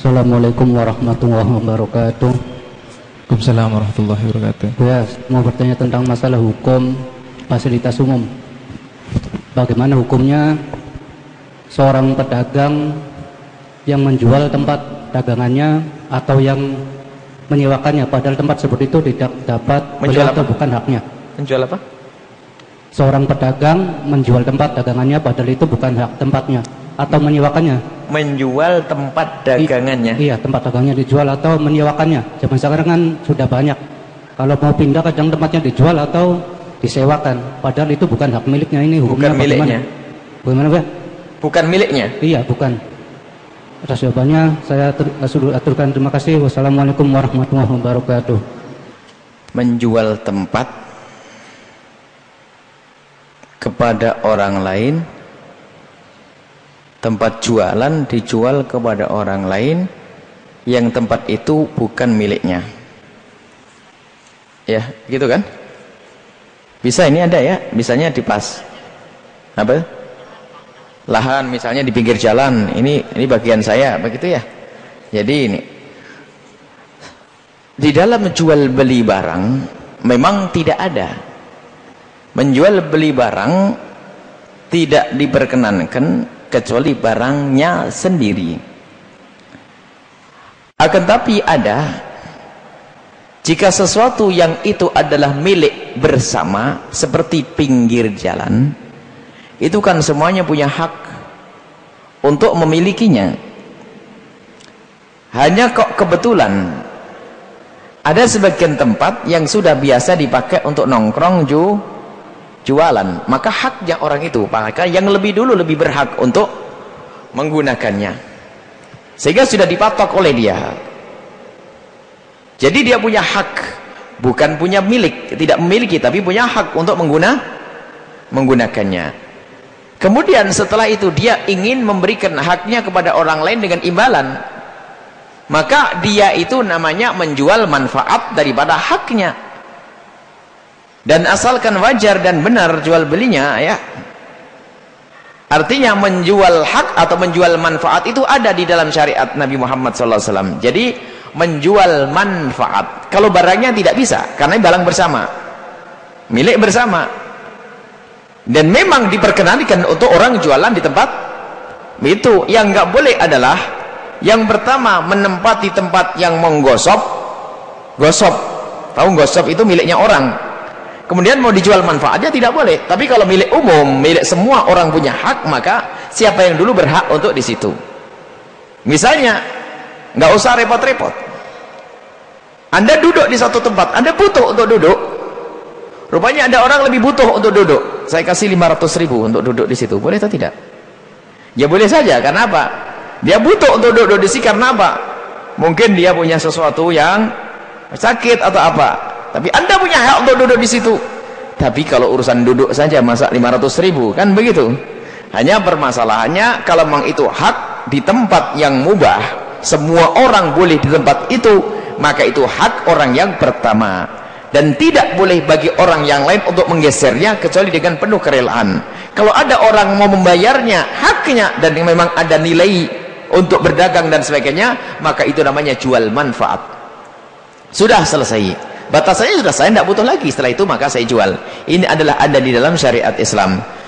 Assalamualaikum warahmatullahi wabarakatuh. Waalaikumsalam warahmatullahi wabarakatuh. Ya, mau bertanya tentang masalah hukum fasilitas umum. Bagaimana hukumnya seorang pedagang yang menjual tempat dagangannya atau yang menyewakannya padahal tempat seperti itu tidak dapat Menjual atau bukan haknya. Menjual apa? Seorang pedagang menjual tempat dagangannya padahal itu bukan hak tempatnya atau menyewakannya. Menjual tempat dagangannya. Iya, tempat dagangnya dijual atau menyewakannya. Zaman sekarang kan sudah banyak. Kalau mau pindah kadang tempatnya dijual atau disewakan. Padahal itu bukan hak miliknya ini hukumnya Bukan miliknya. bagaimana? Bagaimana, Pak? Bukan miliknya. Iya, bukan. Atas jawabannya saya sudah aturkan terima kasih. Wassalamualaikum warahmatullahi wabarakatuh. Menjual tempat kepada orang lain. Tempat jualan dijual kepada orang lain yang tempat itu bukan miliknya. Ya, gitu kan? Bisa ini ada ya, misalnya di pas. Apa? Lahan misalnya di pinggir jalan, ini ini bagian saya, begitu ya. Jadi ini di dalam jual beli barang memang tidak ada. Menjual beli barang tidak diperkenankan kecuali barangnya sendiri. Akan tapi ada jika sesuatu yang itu adalah milik bersama seperti pinggir jalan itu kan semuanya punya hak untuk memilikinya. Hanya kok kebetulan ada sebagian tempat yang sudah biasa dipakai untuk nongkrong ju jualan maka haknya orang itu maka yang lebih dulu lebih berhak untuk menggunakannya. Sehingga sudah dipatok oleh dia. Jadi dia punya hak bukan punya milik tidak memiliki tapi punya hak untuk mengguna menggunakannya. Kemudian setelah itu dia ingin memberikan haknya kepada orang lain dengan imbalan. Maka dia itu namanya menjual manfaat daripada haknya dan asalkan wajar dan benar jual belinya ya. Artinya menjual hak atau menjual manfaat itu ada di dalam syariat Nabi Muhammad SAW jadi menjual manfaat. Kalau barangnya tidak bisa karena barang bersama. Milik bersama. Dan memang diperkenankan untuk orang jualan di tempat itu. Yang nggak boleh adalah yang pertama menempati tempat yang menggosok gosok tahu gosok itu miliknya orang kemudian mau dijual manfaatnya tidak boleh. Tapi kalau milik umum milik semua orang punya hak maka siapa yang dulu berhak untuk di situ? Misalnya nggak usah repot-repot. Anda duduk di satu tempat anda butuh untuk duduk. Rupanya ada orang lebih butuh untuk duduk. Saya kasih 500 ribu untuk duduk di situ. Boleh atau tidak? Ya boleh saja karena apa? Dia butuh untuk duduk di sini karena apa? Mungkin dia punya sesuatu yang sakit atau apa tapi anda punya hak untuk duduk di situ. Tapi kalau urusan duduk saja masa 500 ribu kan begitu? Hanya permasalahannya kalau memang itu hak di tempat yang mubah semua orang boleh di tempat itu maka itu hak orang yang pertama. Dan tidak boleh bagi orang yang lain untuk menggesernya kecuali dengan penuh kerelaan. Kalau ada orang mau membayarnya haknya dan memang ada nilai untuk berdagang dan sebagainya maka itu namanya jual manfaat. Sudah selesai batasannya sudah saya tidak butuh lagi. Setelah itu maka saya jual. Ini adalah ada di dalam syariat Islam